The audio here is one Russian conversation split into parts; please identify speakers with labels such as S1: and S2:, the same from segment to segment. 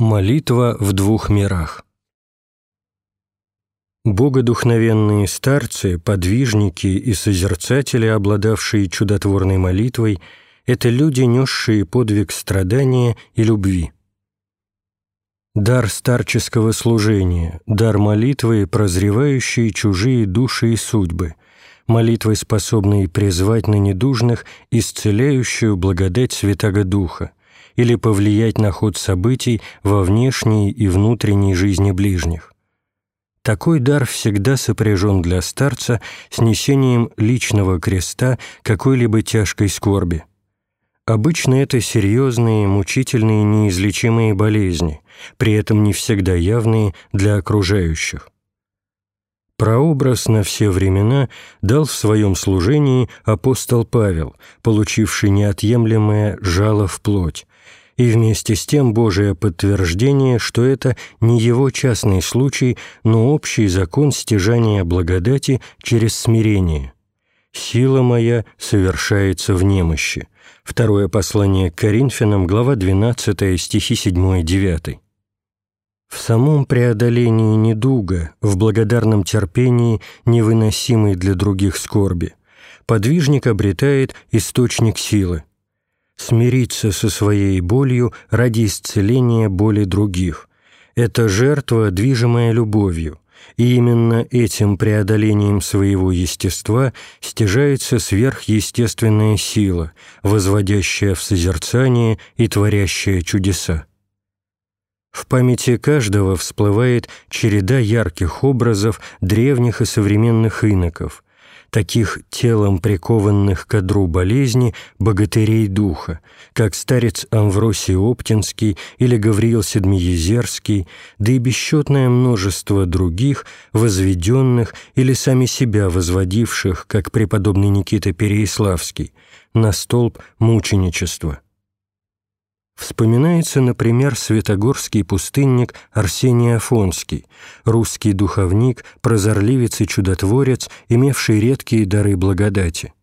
S1: Молитва в двух мирах. Богодухновенные старцы, подвижники и созерцатели, обладавшие чудотворной молитвой, это люди, несшие подвиг страдания и любви. Дар старческого служения, дар молитвы, прозревающие чужие души и судьбы, молитвой, способной призвать на недужных исцеляющую благодать Святаго Духа, или повлиять на ход событий во внешней и внутренней жизни ближних. Такой дар всегда сопряжен для старца с несением личного креста какой-либо тяжкой скорби. Обычно это серьезные, мучительные, неизлечимые болезни, при этом не всегда явные для окружающих. Прообраз на все времена дал в своем служении апостол Павел, получивший неотъемлемое жало в плоть, и вместе с тем Божие подтверждение, что это не его частный случай, но общий закон стяжания благодати через смирение. «Сила моя совершается в немощи». Второе послание к Коринфянам, глава 12, стихи 7-9. В самом преодолении недуга, в благодарном терпении, невыносимой для других скорби, подвижник обретает источник силы – смириться со своей болью ради исцеления боли других. Это жертва, движимая любовью, и именно этим преодолением своего естества стяжается сверхъестественная сила, возводящая в созерцание и творящая чудеса. В памяти каждого всплывает череда ярких образов древних и современных иноков – таких телом прикованных к одру болезни богатырей духа, как старец Амвросий Оптинский или Гавриил Седмиезерский, да и бесчетное множество других, возведенных или сами себя возводивших, как преподобный Никита Переяславский, на столб мученичества. Вспоминается, например, святогорский пустынник Арсений Афонский, русский духовник, прозорливец и чудотворец, имевший редкие дары благодати.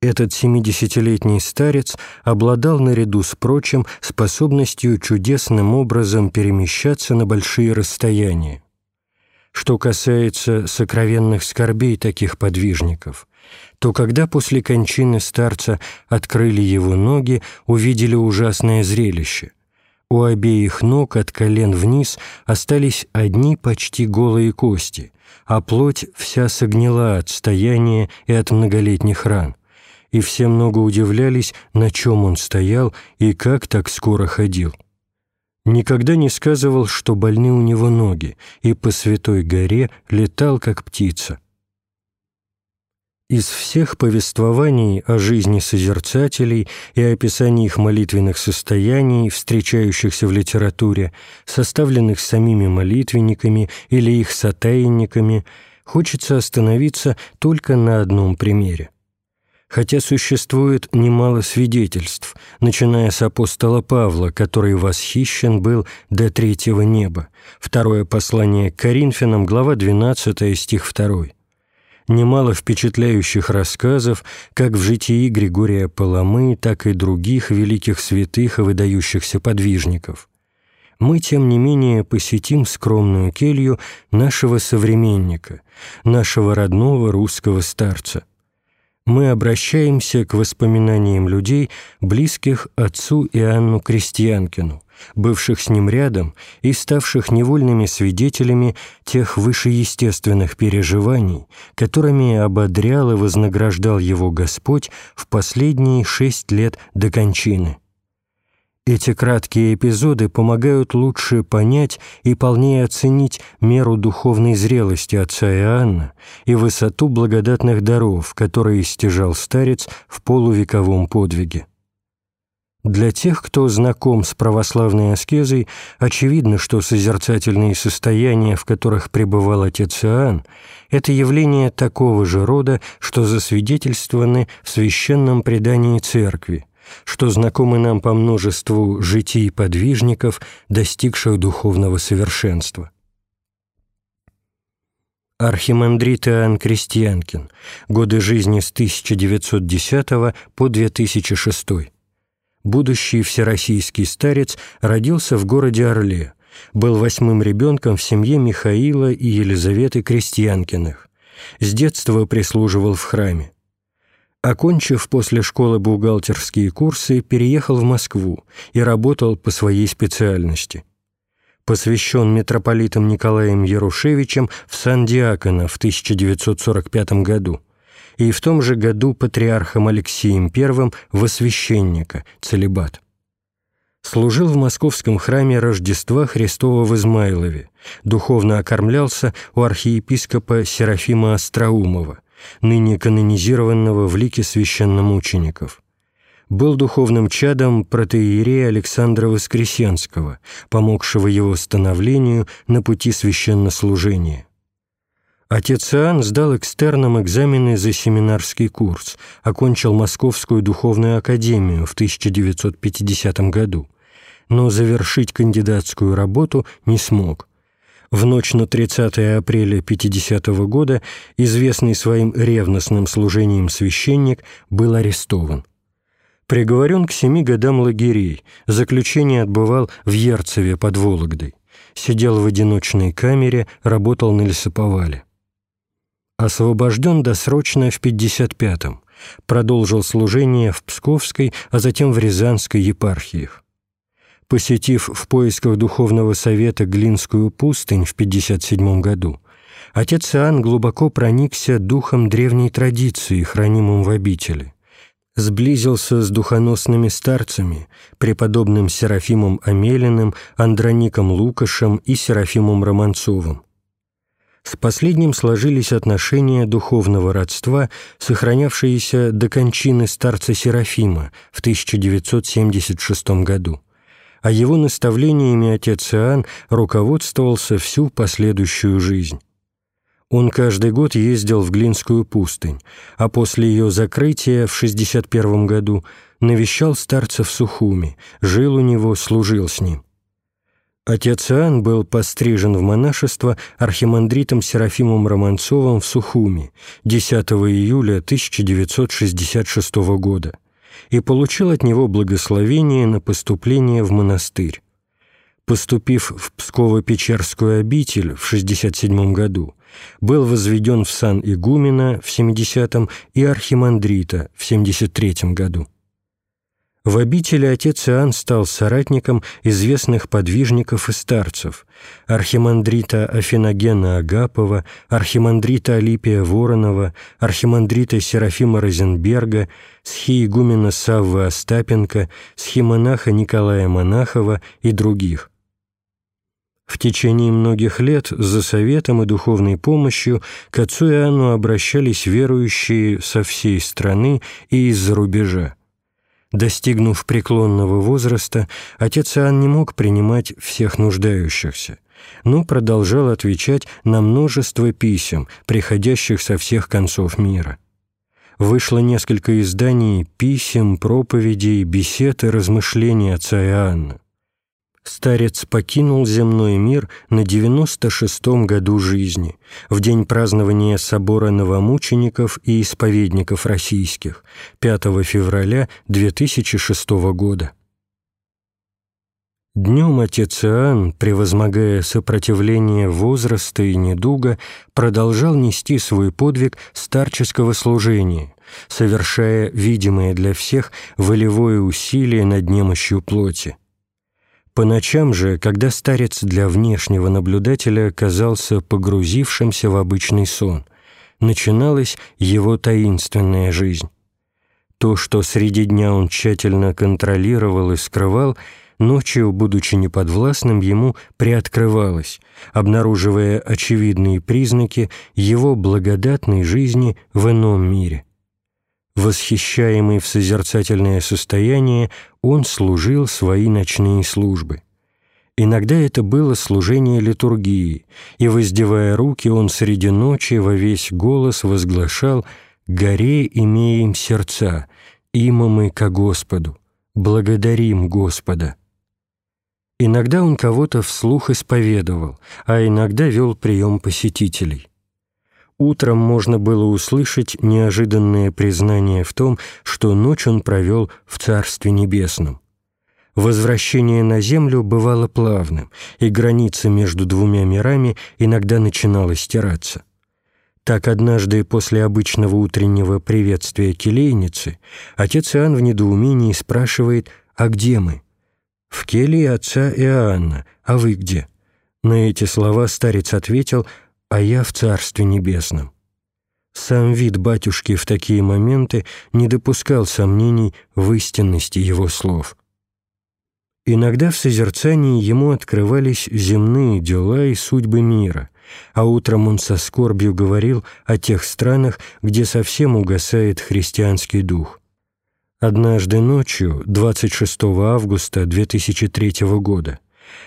S1: Этот семидесятилетний старец обладал наряду с прочим способностью чудесным образом перемещаться на большие расстояния. Что касается сокровенных скорбей таких подвижников, то когда после кончины старца открыли его ноги, увидели ужасное зрелище. У обеих ног от колен вниз остались одни почти голые кости, а плоть вся согнила от стояния и от многолетних ран. И все много удивлялись, на чем он стоял и как так скоро ходил. Никогда не сказывал, что больны у него ноги, и по святой горе летал, как птица. Из всех повествований о жизни созерцателей и описаний их молитвенных состояний, встречающихся в литературе, составленных самими молитвенниками или их сотаянниками, хочется остановиться только на одном примере. Хотя существует немало свидетельств, начиная с апостола Павла, который восхищен был до третьего неба, второе послание к Коринфянам, глава 12, стих 2 немало впечатляющих рассказов как в житии Григория Паламы, так и других великих святых и выдающихся подвижников. Мы, тем не менее, посетим скромную келью нашего современника, нашего родного русского старца. Мы обращаемся к воспоминаниям людей, близких отцу Иоанну Крестьянкину, бывших с ним рядом и ставших невольными свидетелями тех вышеестественных переживаний, которыми ободрял и вознаграждал его Господь в последние шесть лет до кончины. Эти краткие эпизоды помогают лучше понять и полнее оценить меру духовной зрелости отца Иоанна и высоту благодатных даров, которые стяжал старец в полувековом подвиге. Для тех, кто знаком с православной аскезой, очевидно, что созерцательные состояния, в которых пребывал отец Иоанн, это явление такого же рода, что засвидетельствованы в священном предании Церкви, что знакомы нам по множеству житий подвижников, достигших духовного совершенства. Архимандрит Иоанн Крестьянкин. Годы жизни с 1910 по 2006 будущий всероссийский старец родился в городе Орле, был восьмым ребенком в семье Михаила и Елизаветы Крестьянкиных. С детства прислуживал в храме. Окончив после школы бухгалтерские курсы, переехал в Москву и работал по своей специальности. Посвящен митрополитом Николаем Ярушевичем в Сан-Диакона в 1945 году и в том же году патриархом Алексеем I во священника, целебат. Служил в московском храме Рождества Христова в Измайлове, духовно окормлялся у архиепископа Серафима Остроумова, ныне канонизированного в лике священномучеников. Был духовным чадом протеерея Александра Воскресенского, помогшего его становлению на пути священнослужения. Отец Иоанн сдал экстерном экзамены за семинарский курс, окончил Московскую духовную академию в 1950 году, но завершить кандидатскую работу не смог. В ночь на 30 апреля 50 года известный своим ревностным служением священник был арестован. Приговорен к семи годам лагерей, заключение отбывал в Ерцеве под Вологдой. Сидел в одиночной камере, работал на лесоповале освобожден досрочно в 55-м, продолжил служение в Псковской, а затем в Рязанской епархиях. Посетив в поисках духовного совета Глинскую пустынь в 57 году, отец Иоанн глубоко проникся духом древней традиции, хранимым в обители. Сблизился с духоносными старцами, преподобным Серафимом Амелиным, Андроником Лукашем и Серафимом Романцовым, с последним сложились отношения духовного родства, сохранявшиеся до кончины старца Серафима в 1976 году. А его наставлениями отец Иоанн руководствовался всю последующую жизнь. Он каждый год ездил в Глинскую пустынь, а после ее закрытия в 61 году навещал старца в Сухуми, жил у него, служил с ним. Отец Иоанн был пострижен в монашество архимандритом Серафимом Романцовым в Сухуми 10 июля 1966 года и получил от него благословение на поступление в монастырь. Поступив в Псково-Печерскую обитель в 67 году, был возведен в сан игумена в 70 и архимандрита в 73 году. В обители отец Иоанн стал соратником известных подвижников и старцев архимандрита Афиногена Агапова, архимандрита Алипия Воронова, архимандрита Серафима Розенберга, схиегумена Саввы Остапенко, схимонаха Николая Монахова и других. В течение многих лет за советом и духовной помощью к отцу Иоанну обращались верующие со всей страны и из-за рубежа. Достигнув преклонного возраста, отец Иоанн не мог принимать всех нуждающихся, но продолжал отвечать на множество писем, приходящих со всех концов мира. Вышло несколько изданий писем, проповедей, бесед и размышлений отца Иоанна старец покинул земной мир на 96-м году жизни, в день празднования собора новомучеников и исповедников российских, 5 февраля 2006 года. Днем отец Иоанн, превозмогая сопротивление возраста и недуга, продолжал нести свой подвиг старческого служения, совершая видимое для всех волевое усилие над немощью плоти. По ночам же, когда старец для внешнего наблюдателя казался погрузившимся в обычный сон, начиналась его таинственная жизнь. То, что среди дня он тщательно контролировал и скрывал, ночью, будучи неподвластным ему, приоткрывалось, обнаруживая очевидные признаки его благодатной жизни в ином мире. Восхищаемый в созерцательное состояние, он служил свои ночные службы. Иногда это было служение литургии, и, воздевая руки, он среди ночи во весь голос возглашал «Горе имеем сердца, има мы ко Господу, благодарим Господа». Иногда он кого-то вслух исповедовал, а иногда вел прием посетителей. Утром можно было услышать неожиданное признание в том, что ночь он провел в Царстве Небесном. Возвращение на землю бывало плавным, и граница между двумя мирами иногда начинала стираться. Так однажды после обычного утреннего приветствия келейницы отец Иоанн в недоумении спрашивает «А где мы?» «В келье отца Иоанна, а вы где?» На эти слова старец ответил «А я в Царстве Небесном». Сам вид батюшки в такие моменты не допускал сомнений в истинности его слов – Иногда в созерцании ему открывались земные дела и судьбы мира, а утром он со скорбью говорил о тех странах, где совсем угасает христианский дух. Однажды ночью, 26 августа 2003 года,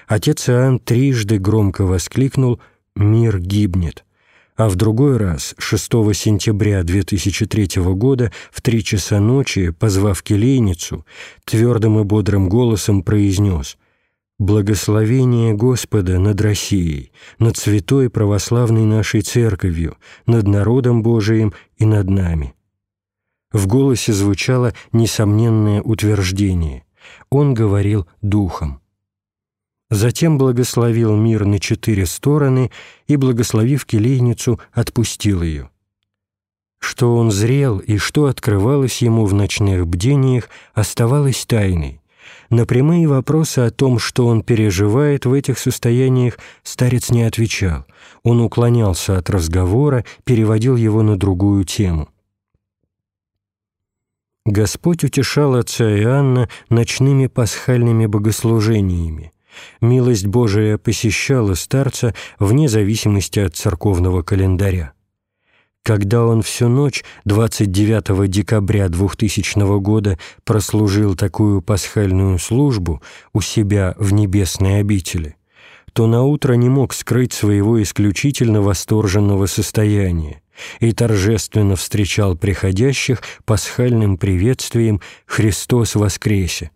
S1: отец Иоанн трижды громко воскликнул «Мир гибнет» а в другой раз, 6 сентября 2003 года, в три часа ночи, позвав келейницу, твердым и бодрым голосом произнес «Благословение Господа над Россией, над святой православной нашей Церковью, над народом Божиим и над нами». В голосе звучало несомненное утверждение. Он говорил духом затем благословил мир на четыре стороны и, благословив келейницу, отпустил ее. Что он зрел и что открывалось ему в ночных бдениях, оставалось тайной. На прямые вопросы о том, что он переживает в этих состояниях, старец не отвечал. Он уклонялся от разговора, переводил его на другую тему. Господь утешал отца Иоанна ночными пасхальными богослужениями – Милость Божия посещала старца вне зависимости от церковного календаря. Когда он всю ночь 29 декабря 2000 года прослужил такую пасхальную службу у себя в небесной обители, то наутро не мог скрыть своего исключительно восторженного состояния и торжественно встречал приходящих пасхальным приветствием «Христос воскресе!»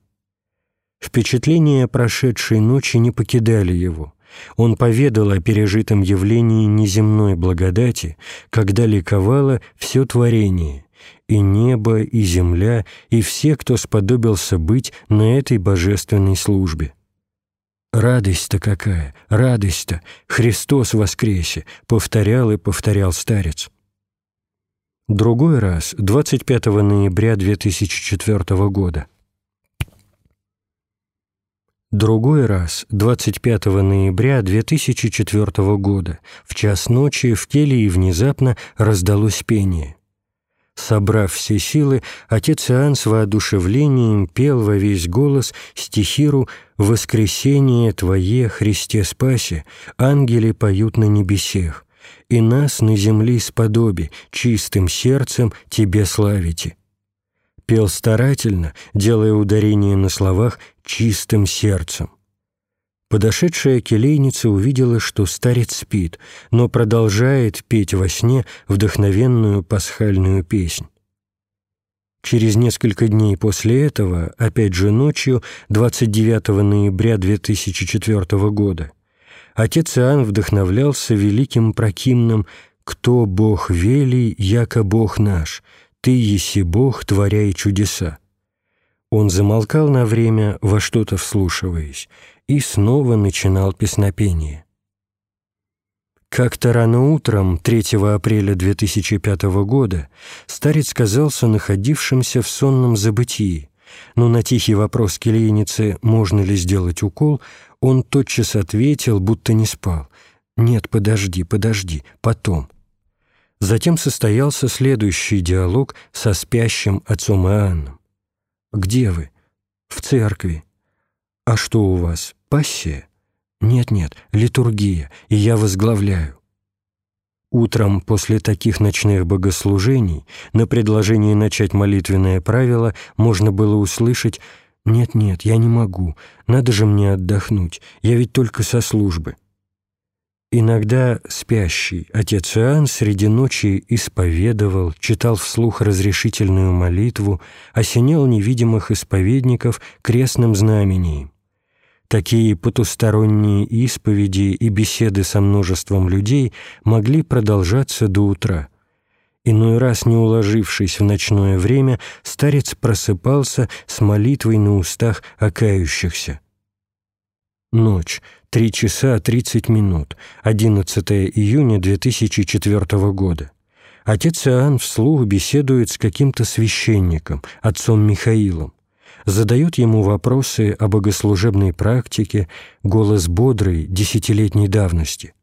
S1: Впечатления прошедшей ночи не покидали его. Он поведал о пережитом явлении неземной благодати, когда ликовало все творение, и небо, и земля, и все, кто сподобился быть на этой божественной службе. «Радость-то какая! Радость-то! Христос воскресе!» — повторял и повторял старец. Другой раз, 25 ноября 2004 года. Другой раз, 25 ноября 2004 года, в час ночи в келье внезапно раздалось пение. Собрав все силы, отец Иоанн с воодушевлением пел во весь голос стихиру «Воскресение Твое, Христе спасе, ангели поют на небесех, и нас на земле сподоби, чистым сердцем Тебе славите» пел старательно, делая ударение на словах «чистым сердцем». Подошедшая келейница увидела, что старец спит, но продолжает петь во сне вдохновенную пасхальную песнь. Через несколько дней после этого, опять же ночью, 29 ноября 2004 года, отец Иоанн вдохновлялся великим прокимным «Кто Бог вели, яко Бог наш», «Ты еси Бог, творяй чудеса». Он замолкал на время, во что-то вслушиваясь, и снова начинал песнопение. Как-то рано утром, 3 апреля 2005 года, старец казался находившимся в сонном забытии, но на тихий вопрос келейницы «можно ли сделать укол?» он тотчас ответил, будто не спал. «Нет, подожди, подожди, потом». Затем состоялся следующий диалог со спящим отцом Иоанном. «Где вы?» «В церкви». «А что у вас? Пассия?» «Нет-нет, литургия, и я возглавляю». Утром после таких ночных богослужений на предложение начать молитвенное правило можно было услышать «Нет-нет, я не могу, надо же мне отдохнуть, я ведь только со службы». Иногда спящий отец Иоанн среди ночи исповедовал, читал вслух разрешительную молитву, осенял невидимых исповедников крестным знамением. Такие потусторонние исповеди и беседы со множеством людей могли продолжаться до утра. Иной раз, не уложившись в ночное время, старец просыпался с молитвой на устах окающихся. Ночь. Три часа тридцать минут. 11 июня 2004 года. Отец Иоанн вслух беседует с каким-то священником, отцом Михаилом задает ему вопросы о богослужебной практике, голос бодрый, десятилетней давности.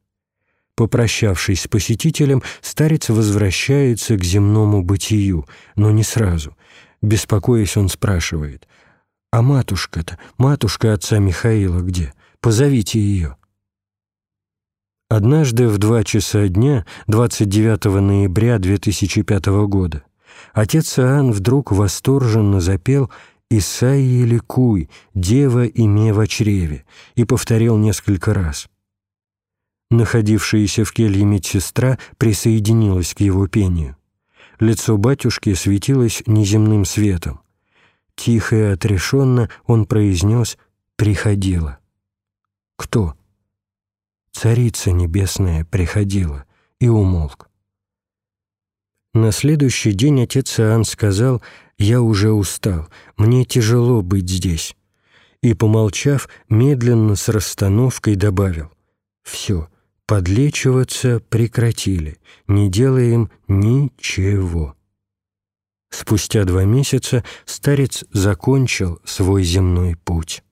S1: Попрощавшись с посетителем, старец возвращается к земному бытию, но не сразу. Беспокоясь, он спрашивает, «А матушка-то, матушка отца Михаила где? Позовите ее». Однажды в два часа дня, 29 ноября 2005 года, отец Иоанн вдруг восторженно запел «Исаии ликуй, дева име в чреве», и повторил несколько раз. Находившаяся в келье медсестра присоединилась к его пению. Лицо батюшки светилось неземным светом. Тихо и отрешенно он произнес «приходила». «Кто?» «Царица небесная приходила» и умолк. На следующий день отец Иоанн сказал «Я уже устал, мне тяжело быть здесь». И, помолчав, медленно с расстановкой добавил «Все, подлечиваться прекратили, не делаем ничего». Спустя два месяца старец закончил свой земной путь.